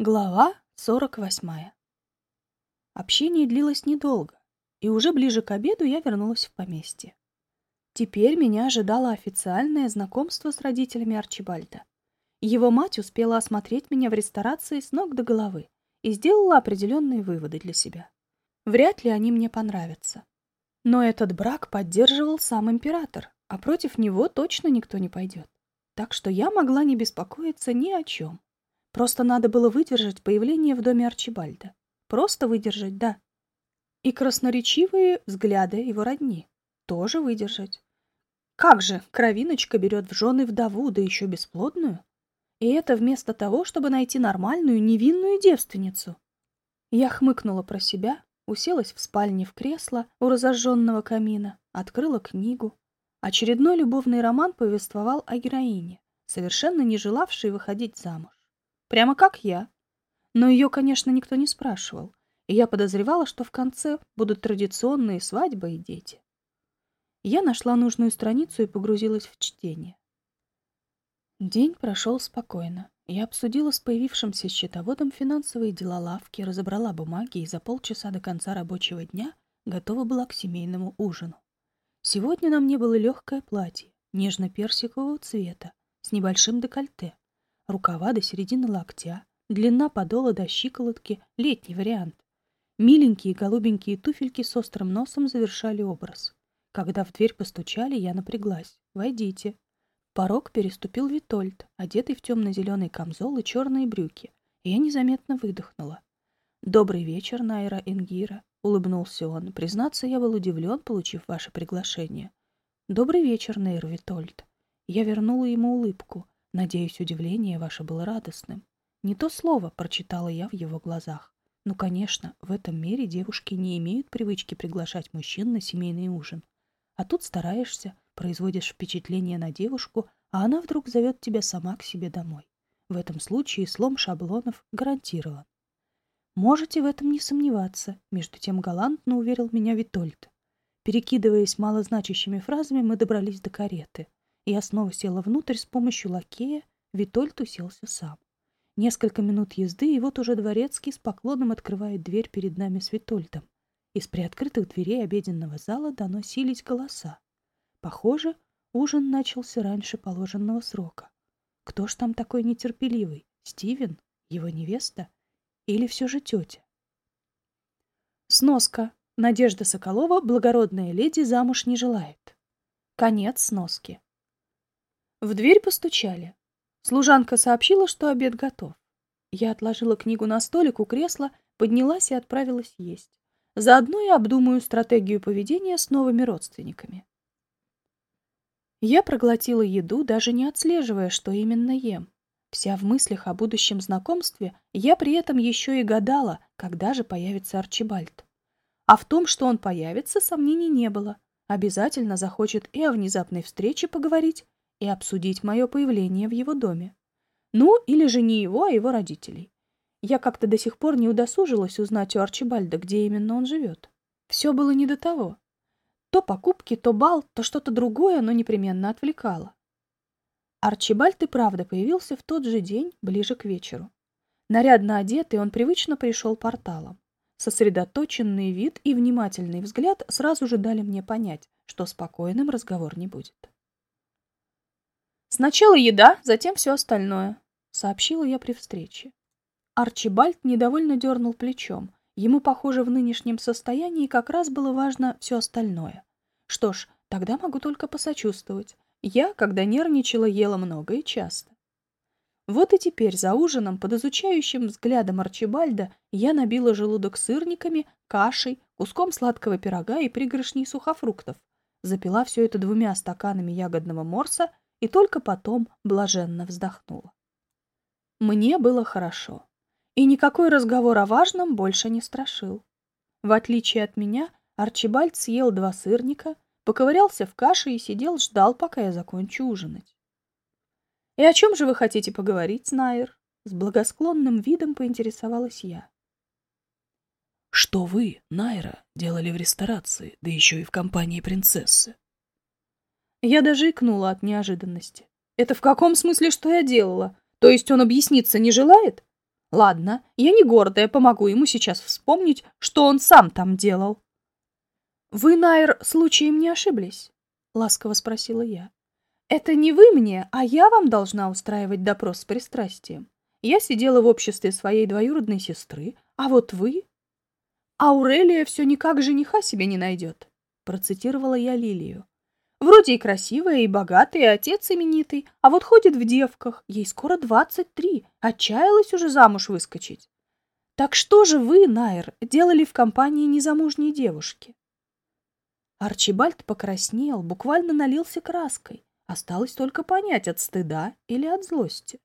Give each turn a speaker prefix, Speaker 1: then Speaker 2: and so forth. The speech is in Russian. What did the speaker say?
Speaker 1: Глава 48. Общение длилось недолго, и уже ближе к обеду я вернулась в поместье. Теперь меня ожидало официальное знакомство с родителями Арчибальда. Его мать успела осмотреть меня в ресторации с ног до головы и сделала определенные выводы для себя. Вряд ли они мне понравятся. Но этот брак поддерживал сам император, а против него точно никто не пойдет. Так что я могла не беспокоиться ни о чем. Просто надо было выдержать появление в доме Арчибальда. Просто выдержать, да. И красноречивые взгляды его родни. Тоже выдержать. Как же кровиночка берет в жены вдову, да еще бесплодную? И это вместо того, чтобы найти нормальную невинную девственницу. Я хмыкнула про себя, уселась в спальне в кресло у разожженного камина, открыла книгу. Очередной любовный роман повествовал о героине, совершенно не желавшей выходить замуж. Прямо как я. Но ее, конечно, никто не спрашивал, и я подозревала, что в конце будут традиционные свадьбы и дети. Я нашла нужную страницу и погрузилась в чтение. День прошел спокойно. Я обсудила с появившимся счетоводом финансовые дела лавки, разобрала бумаги и за полчаса до конца рабочего дня готова была к семейному ужину. Сегодня на мне было легкое платье, нежно-персикового цвета, с небольшим декольте, рукава до середины локтя, длина подола до щиколотки, летний вариант. Миленькие голубенькие туфельки с острым носом завершали образ. Когда в дверь постучали, я напряглась. «Войдите». Порог переступил Витольд, одетый в темно-зеленый камзол и черные брюки, и я незаметно выдохнула. «Добрый вечер, Найра Ингира», — улыбнулся он. «Признаться, я был удивлен, получив ваше приглашение». «Добрый вечер, Найра Витольд». Я вернула ему улыбку. Надеюсь, удивление ваше было радостным. Не то слово прочитала я в его глазах. Ну, конечно, в этом мире девушки не имеют привычки приглашать мужчин на семейный ужин. А тут стараешься, производишь впечатление на девушку, а она вдруг зовет тебя сама к себе домой. В этом случае слом шаблонов гарантирован. Можете в этом не сомневаться, между тем галантно уверил меня Витольд. Перекидываясь малозначащими фразами, мы добрались до кареты. Я снова села внутрь с помощью лакея, Витольд уселся сам. Несколько минут езды, и вот уже дворецкий с поклоном открывает дверь перед нами с Витольдом. Из приоткрытых дверей обеденного зала доносились голоса. Похоже, ужин начался раньше положенного срока. Кто ж там такой нетерпеливый? Стивен? Его невеста? Или все же тетя? Сноска. Надежда Соколова, благородная леди, замуж не желает. Конец сноски. В дверь постучали. Служанка сообщила, что обед готов. Я отложила книгу на столик у кресла, поднялась и отправилась есть. Заодно и обдумаю стратегию поведения с новыми родственниками. Я проглотила еду, даже не отслеживая, что именно ем. Вся в мыслях о будущем знакомстве, я при этом еще и гадала, когда же появится Арчибальд. А в том, что он появится, сомнений не было. Обязательно захочет и о внезапной встрече поговорить, и обсудить мое появление в его доме. Ну, или же не его, а его родителей. Я как-то до сих пор не удосужилась узнать у Арчибальда, где именно он живет. Все было не до того. То покупки, то бал, то что-то другое, но непременно отвлекало. Арчибальд и правда появился в тот же день, ближе к вечеру. Нарядно одетый, он привычно пришел порталом. Сосредоточенный вид и внимательный взгляд сразу же дали мне понять, что спокойным разговор не будет. «Сначала еда, затем все остальное», — сообщила я при встрече. Арчибальд недовольно дернул плечом. Ему, похоже, в нынешнем состоянии как раз было важно все остальное. Что ж, тогда могу только посочувствовать. Я, когда нервничала, ела много и часто. Вот и теперь за ужином, под изучающим взглядом Арчибальда, я набила желудок сырниками, кашей, куском сладкого пирога и пригоршней сухофруктов. Запила все это двумя стаканами ягодного морса и только потом блаженно вздохнула. Мне было хорошо, и никакой разговор о важном больше не страшил. В отличие от меня, Арчибальд съел два сырника, поковырялся в каше и сидел, ждал, пока я закончу ужинать. «И о чем же вы хотите поговорить, Найер?» С благосклонным видом поинтересовалась я.
Speaker 2: «Что вы, Найра, делали в ресторации, да еще и в компании принцессы?»
Speaker 1: Я даже икнула от неожиданности. Это в каком смысле, что я делала? То есть он объясниться не желает? Ладно, я не гордая, помогу ему сейчас вспомнить, что он сам там делал. Вы, Найр, случаем не ошиблись? Ласково спросила я. Это не вы мне, а я вам должна устраивать допрос с пристрастием. Я сидела в обществе своей двоюродной сестры, а вот вы... Аурелия все никак жениха себе не найдет, процитировала я Лилию. Вроде и красивая, и богатая, и отец именитый, а вот ходит в девках, ей скоро двадцать три, отчаялась уже замуж выскочить. Так что же вы, Найр, делали в компании незамужней девушки? Арчибальд покраснел, буквально налился краской. Осталось только понять, от стыда или от злости.